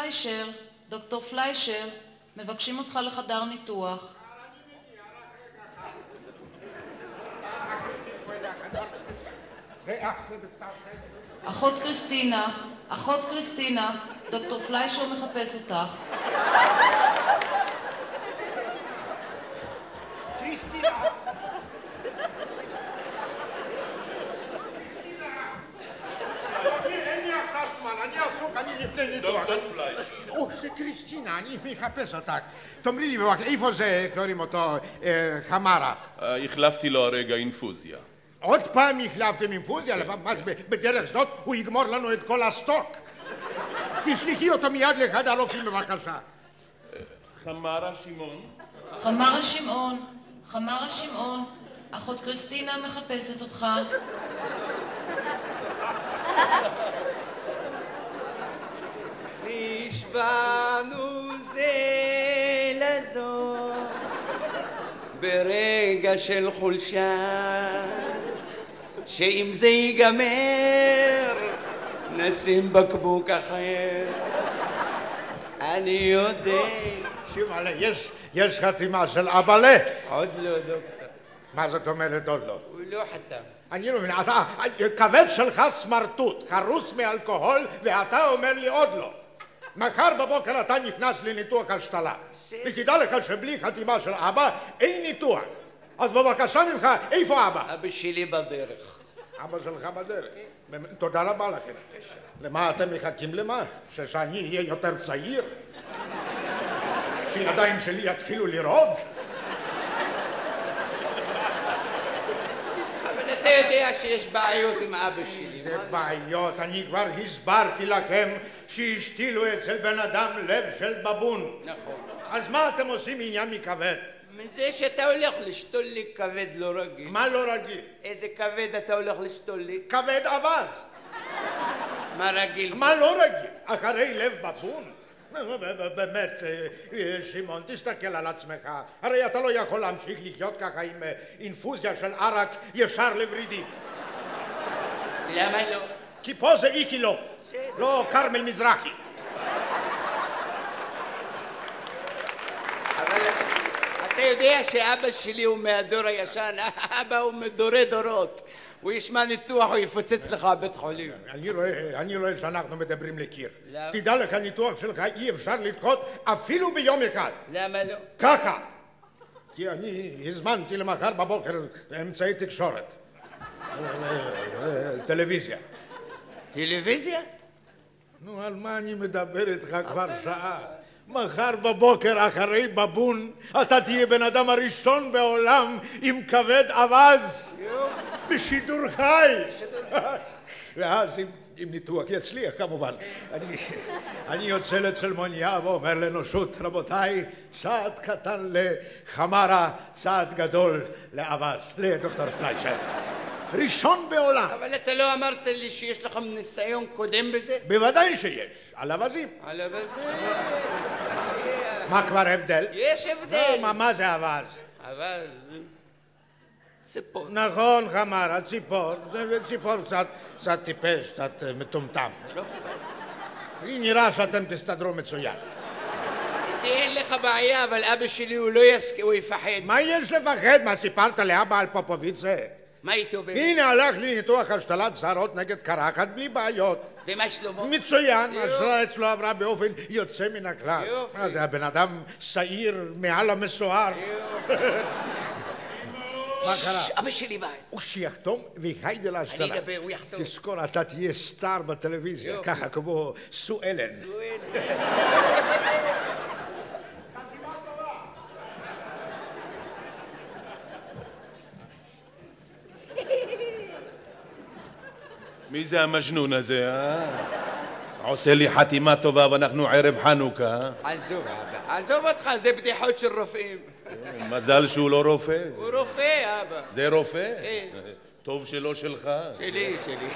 פליישר, דוקטור פליישר, מבקשים אותך לחדר ניתוח. אחות קריסטינה, אחות קריסטינה, דוקטור פליישר מחפש אותך. ניתוח. דוקטור פליישר. או, זה קריסטינה, אני מחפש אותך. תאמרי לי איפה זה, קוראים אותו, אה, חמרה? אה, החלפתי לו הרגע אינפוזיה. עוד פעם החלפתם אינפוזיה? בדרך זאת הוא יגמור לנו את כל הסטוק. תשלחי אותו מיד לאחד הרופאים בבקשה. חמרה שמעון. חמרה שמעון, חמרה שמעון, אחות קריסטינה מחפשת אותך. נשבענו זה לזו ברגע של חולשה שאם זה ייגמר נשים בקבוק אחר אני יודע שימאללה, יש, יש חתימה של אבאלה. עוד לא דוקטור מה זאת אומרת עוד לא? הוא לא חתם אני לא מבין, אתה, כבד שלך סמרטוט, חרוס מאלכוהול, ואתה אומר לי עוד לא. מחר בבוקר אתה נכנס לניתוח השתלה. ותדע לך שבלי חתימה של אבא אין ניתוח. אז בבקשה ממך, איפה אבא? אבא שלי בדרך אבא שלך בדרך. תודה רבה לכם. למה אתם מחכים למה? שאני אהיה יותר צעיר? שידיים שלי יתחילו לרעוד? אבל אתה יודע שיש בעיות עם אבא שלי זה? בעיות, אני כבר הסברתי לכם שהשתילו אצל בן אדם לב של בבון. נכון אז מה אתם עושים עניין מכבד? מזה שאתה הולך לשתול לי כבד לא רגיל מה לא רגיל? איזה כבד אתה הולך לשתול לי? כבד אבז. מה רגיל? מה לא רגיל? אחרי לב בבון? באמת, אה, אה, שמעון, תסתכל על עצמך. הרי אתה לא יכול להמשיך לחיות ככה עם אה, אינפוזיה של ערק ישר לוורידים. למה לא? כי פה זה איקילוב, לא כרמל מזרחי. אבל אתה יודע שאבא שלי הוא מהדור הישן, אבא הוא מדורי דורות. הוא ישמע ניתוח, הוא יפוצץ לך בבית חולים. אני רואה, אני רואה שאנחנו מדברים לקיר. למה? תדע לך, ניתוח שלך אי אפשר לדחות אפילו ביום אחד. למה לא? ככה. כי אני הזמנתי למחר בבוקר אמצעי תקשורת. טלוויזיה. טלוויזיה? נו, על מה אני מדבר איתך כבר שעה? מחר בבוקר אחרי בבון אתה תהיה בן אדם הראשון בעולם עם כבד אווז בשידור חי. ואז אם, אם ניתוח יצליח כמובן, אני, אני יוצא לצלמוניה ואומר לאנושות, רבותיי, צעד קטן לחמרה, צעד גדול לאווז, לדוקטור פליישר. ראשון בעולם. אבל אתה לא אמרת לי שיש לך ניסיון קודם בזה? בוודאי שיש, על אווזים. על אבל מה כבר הבדל? יש לא, הבדל. מה, מה זה אווז? אבל ציפור. נכון, חמר, הציפור, זה ציפור קצת, קצת טיפש, קצת אה, מטומטם. לא. לי נראה שאתם תסתדרו מצוין. אין לך בעיה, אבל אבא שלי הוא לא יסכים, הוא יפחד. מה יש לפחד? מה סיפרת לאבא על פופוביצה? מה איתו באמת? הנה הלך לי ניתוח השתלת שערות נגד קרחת בלי בעיות. ומה שלמה? מצוין. השתלה אצלו עברה באופן יוצא מן הכלל. יופי. הבן אדם שעיר מעל המסוער. מה קרה? אבא שלי בא. הוא שיחתום ויחיידה להשתלה. אני אדבר, הוא יחתום. תזכור, אתה תהיה סטאר בטלוויזיה. ככה כמו סו אלן. מי זה המג'נון הזה, אה? עושה לי חתימה טובה ואנחנו ערב חנוכה. עזוב, אבא. עזוב אותך, זה בדיחות של רופאים. מזל שהוא לא רופא. הוא רופא, אבא. זה רופא? כן. טוב שלא שלך. שלי, שלי.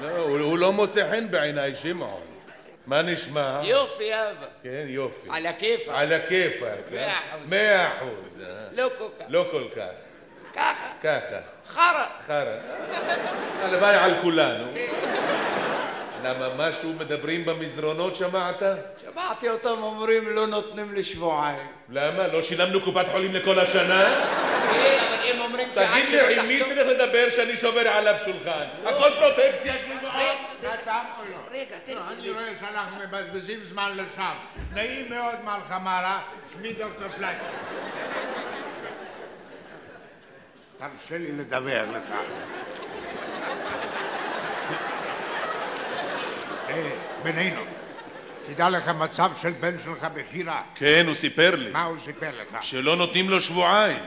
לא, הוא לא מוצא חן בעיניי, שמעון. מה נשמע? יופי, אבא. כן, יופי. על הכיפאק. על הכיפאק. מאה אה? אחוז. מאה אחוז. אה? לא כל כך. לא כל כך. למה משהו מדברים במסדרונות שמעת? שמעתי אותם אומרים לא נותנים לי שבועיים. למה? לא שילמנו קופת חולים לכל השנה? כן, אבל הם אומרים שעד תגיד לי, עם מי. צריך לדבר שאני שובר עליו שולחן? הכל פרוטקציה, שמעון. חתם או לא? רגע, תן אני לי. רואה שאנחנו מבזבזים זמן לשווא. נעים מאוד מר חמרה, שמי דוקטור פלייק. תרשה לי לדבר לך. בינינו, תדע לך מצב של בן שלך בכי רע. כן, הוא סיפר לי. מה הוא סיפר לך? שלא נותנים לו שבועיים.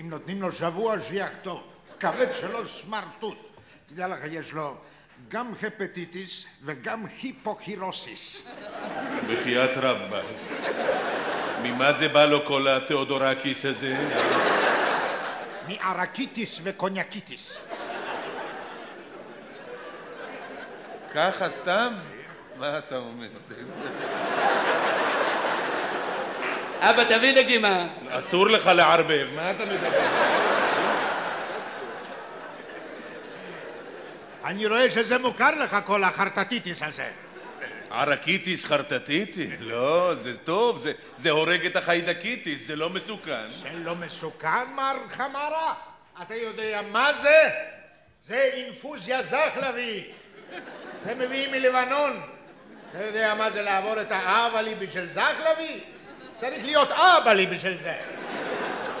אם נותנים לו שבוע, שיחתום. כבד שלו סמרטוט. תדע לך, יש לו גם הפטיטיס וגם היפוקירוסיס. בחייאת רבאק. ממה זה בא לו כל התיאודורקיס הזה? מערקיטיס וקוניאקיטיס. ככה סתם? מה אתה אומר? אבא, תביא נגימה. אסור לך לערבב, מה אתה מדבר? אני רואה שזה מוכר לך כל החרטטיטיס הזה. ערקיטיס חרטטיטיס? לא, זה טוב, זה, זה הורג את החיידקיטיס, זה לא מסוכן. זה לא מסוכן, מר חמרה? אתה יודע מה זה? זה אינפוזיה זחלבי. זה מביאים מלבנון. אתה יודע מה זה לעבור את האבלי בשביל זחלבי? צריך להיות אבלי בשביל זה.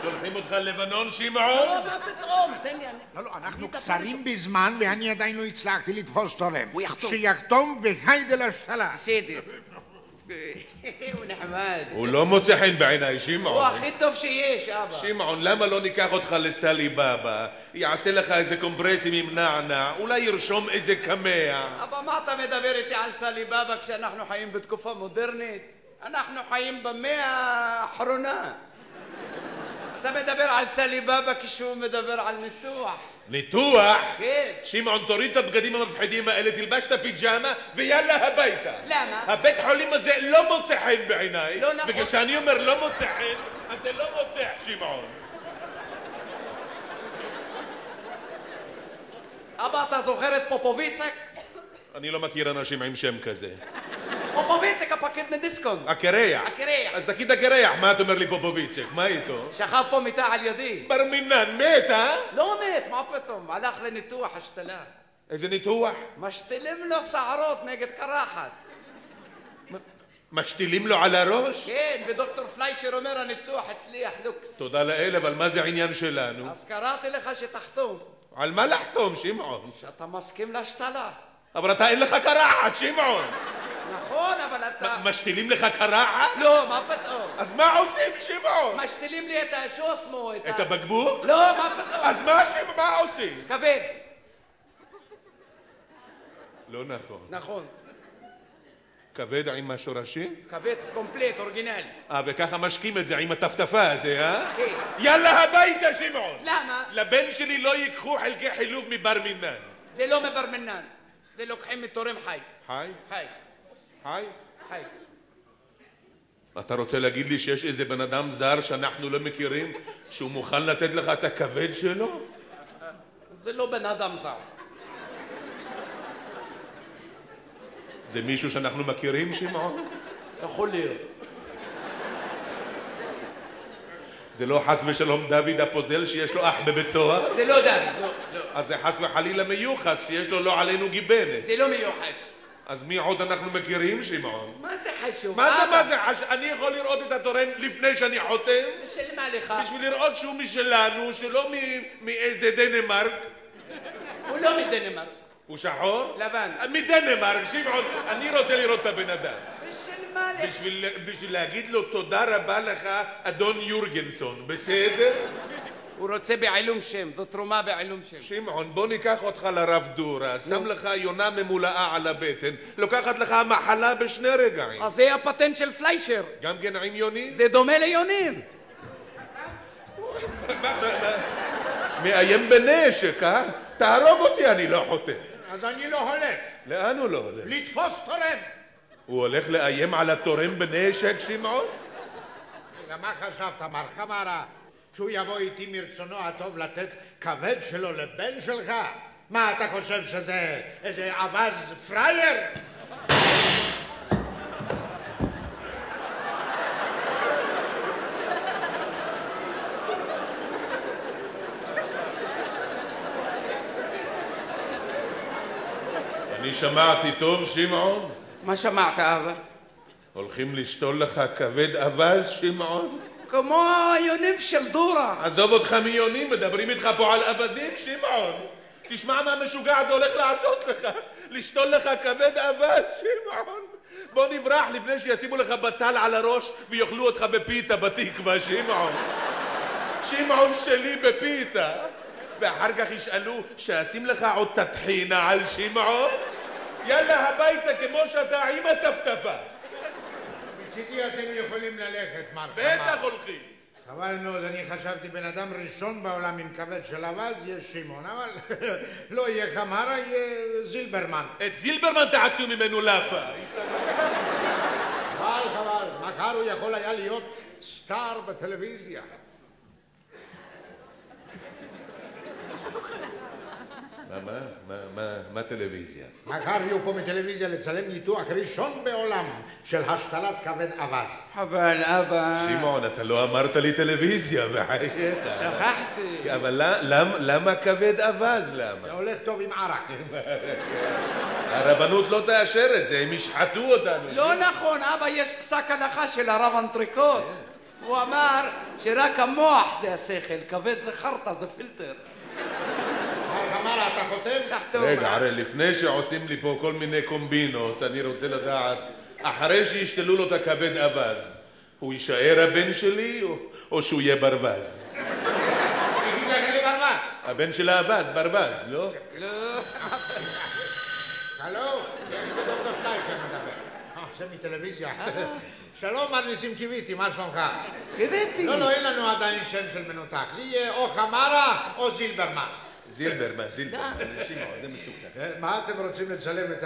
שולחים אותך ללבנון, שמעון? לא, מה פתאום? תן לי, אני... לא, לא, אנחנו קצרים בזמן ואני עדיין לא הצלחתי לתפוס תורם. הוא יחתום. שיחתום בחיידל השתלה. בסדר. הוא נחמד. הוא לא מוצא חן בעיניי, הוא שמעון. הכי טוב שיש, אבא. שמעון, למה לא ניקח אותך לסלי בבא? יעשה לך איזה קומפרסים עם נענע, אולי ירשום איזה קמע. אבא, מה אתה מדבר איתי על סלי בבא כשאנחנו חיים בתקופה מודרנית? אנחנו חיים במאה האחרונה. אתה מדבר על סלי בבא כשהוא מדבר על ניתוח. ניתוח? כן. שמעון, תוריד את הבגדים המפחידים האלה, תלבש את הפיג'מה ויאללה הביתה. למה? הבית חולים הזה לא מוצא חן בעיניי. לא נכון. וכשאני אומר לא מוצא חן, אז זה לא מוצא, שמעון. אבא, אתה זוכר את פופוביצק? אני לא מכיר אנשים עם שם כזה. פופוביצק, הפקיד מדיסקונט. הקרח. הקרח. אז תגיד הקרח, מה אתה אומר לי פופוביצ'ק? מה איתו? שכב פה מיטה על ידי. בר מינן, מת, אה? לא מת, מה פתאום? הלך לניתוח השתלה. איזה ניתוח? משתילים לו שערות נגד קרחת. משתילים לו על הראש? כן, ודוקטור פליישר אומר הניתוח הצליח לוקס. תודה לאל, אבל מה זה העניין שלנו? אז קראתי לך שתחתום, על מה לחתום, שמעון? שאתה מסכים להשתלה. אבל אתה אין לך קרחת, שמעון! נכון, אבל אתה... משתילים לך קרחת? לא, מה פתאום? אז מה עושים, שמעון? משתילים לי את השוסמו, את ה... את הבקבוק? לא, מה פתאום? אז מה? מה עושים? כבד. לא נכון. נכון. כבד עם השורשים? כבד קומפלט, אורגינלי. אה, וככה משקים את זה עם הטפטפה הזה, אה? כן. יאללה הביתה, שמעון! למה? לבן שלי לא ייקחו חלקי חילוף מבר מינן. זה לא מבר מנן. זה לוקחים מתורם חי. חי? חי. חי? חי. אתה רוצה להגיד לי שיש איזה בן אדם זר שאנחנו לא מכירים שהוא מוכן לתת לך את הכבד שלו? זה לא בן אדם זר. זה מישהו שאנחנו מכירים, שמעון? יכול להיות. זה לא חס ושלום דוד הפוזל שיש לו אח בבית סוהר? זה לא דוד, לא, לא. אז זה חס וחלילה מיוחס שיש לו לא עלינו גיבנת. זה לא מיוחס. אז מי עוד אנחנו מכירים, שמעון? מה זה חשוב? מה זה? מה זה חש... אני יכול לראות את התורם לפני שאני חותם? בשביל מה לך? בשביל לראות שהוא משלנו, שלא מאיזה דנמרק. הוא לא מדנמרק. הוא שחור? לבן. מדנמרק, שמעון, אני רוצה לראות את הבן אדם. בשביל מה לך? בשביל להגיד לו תודה רבה לך, אדון יורגנסון, בסדר? הוא רוצה בעילום שם, זו תרומה בעילום שם. שמעון, בוא ניקח אותך לרב דורה, שם לך יונה ממולאה על הבטן, לוקחת לך מחלה בשני רגעים. אז זה הפטנט של פליישר. גם כן עם יונים? זה דומה ליונים. מאיים בנשק, אה? תהרוג אותי, אני לא חותם. אז אני לא הולך. לאן הוא לא הולך? לתפוס תורם. הוא הולך לאיים על התורם בנשק, שמעון? מה חשבת, מר חמרה? שהוא יבוא איתי מרצונו הטוב לתת כבד שלו לבן שלך? מה, אתה חושב שזה איזה אווז פראייר? אני שמעתי טוב, שמעון? מה שמעת, אבא? הולכים לשתול לך כבד אווז, שמעון? כמו היונים של דורה. עזוב אותך מיונים, מדברים איתך פה על אווזים, שמעון. תשמע מה המשוגע הזה הולך לעשות לך. לשתול לך כבד אווז, שמעון. בוא נברח לפני שישימו לך בצל על הראש ויאכלו אותך בפיתה בתקווה, שמעון. שמעון שלי בפיתה. ואחר כך ישאלו, שאשים לך עוד קצת טחינה על שמעון? יאללה הביתה כמו שאתה עם הטפטפה. מצידי אתם יכולים ללכת, מר בטח חמר. הולכים. חבל מאוד, אני חשבתי בן אדם ראשון בעולם עם כבד של אווז, יהיה שמעון, אבל לא יהיה חמרה, יהיה זילברמן. את זילברמן תעשו ממנו לאפה. חבל, חבל, מחר הוא יכול היה להיות סטאר בטלוויזיה. מה, מה? מה, מה, מה טלוויזיה? מחר יהיו פה מטלוויזיה לצלם ניתוח ראשון בעולם של השתלת כבד אווז. אבל אבא... שמעון, אתה לא אמרת לי טלוויזיה, בחייך. שכחתי. אבל למה, למה כבד אווז? זה למה? הולך טוב עם ערק. הרבנות לא תאשר את זה, הם ישחטו אותנו. לא נכון, אבא, יש פסק הלכה של הרב אנטריקוט. הוא אמר שרק המוח זה השכל, כבד זה חרטא, זה פילטר. מר חמרה, אתה חותם? תחתום. רגע, הרי לפני שעושים לי פה כל מיני קומבינות, אני רוצה לדעת, אחרי שישתלו לו את הכבד אווז, הוא יישאר הבן שלי או, או שהוא יהיה ברווז? ברווז. הבן של האווז, ברווז, לא? הלו, זה דוקטור פליישר מדבר. אה, זה מטלוויזיה. שלום, מר ניסים קיוויתי, מה שלומך? קיוויתי. לא, לא, אין לנו עדיין שם של מנותח. זה יהיה או חמרה או זילברמן. זילברמן, זילברמן, זה מסוכן. אה, מה אתם רוצים לצלם את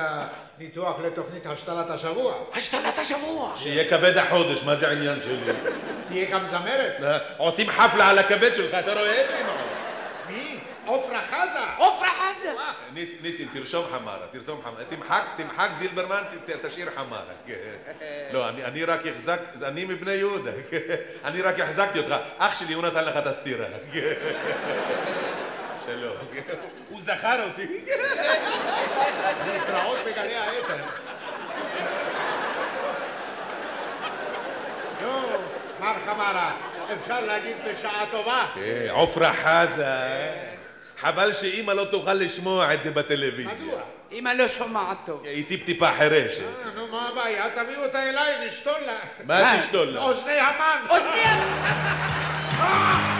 הניתוח לתוכנית השתלת השבוע? השתלת השבוע. שיהיה כבד החודש, מה זה העניין שלי? תהיה גם זמרת. אה, עושים חפלה על הכבד שלך, אתה רואה, שמעון? מי? עופרה חזה. עופרה ניסים, תרשום חמרה, תרשום חמרה. תמחק, תמחק זילברמן, תשאיר חמרה. כן. לא, אני, רק החזק, אני מבני יהודה. אני רק החזקתי אותך. אח שלי, הוא נתן לך את הסטירה. כן. שלום. הוא זכר אותי. להתראות בגלי האתר. נו, מר חמרה, אפשר להגיד בשעה טובה? כן, עופרה חזה. חבל שאימא לא תוכל לשמוע את זה בטלוויזיה. מדוע? אמא לא שומעת טוב. היא טיפ-טיפה חירשת. אה, נו, מה הבעיה? תביאו אותה אליי, נשתול לה. מה תשתול לה? אוזני המן. אוזניה! אה!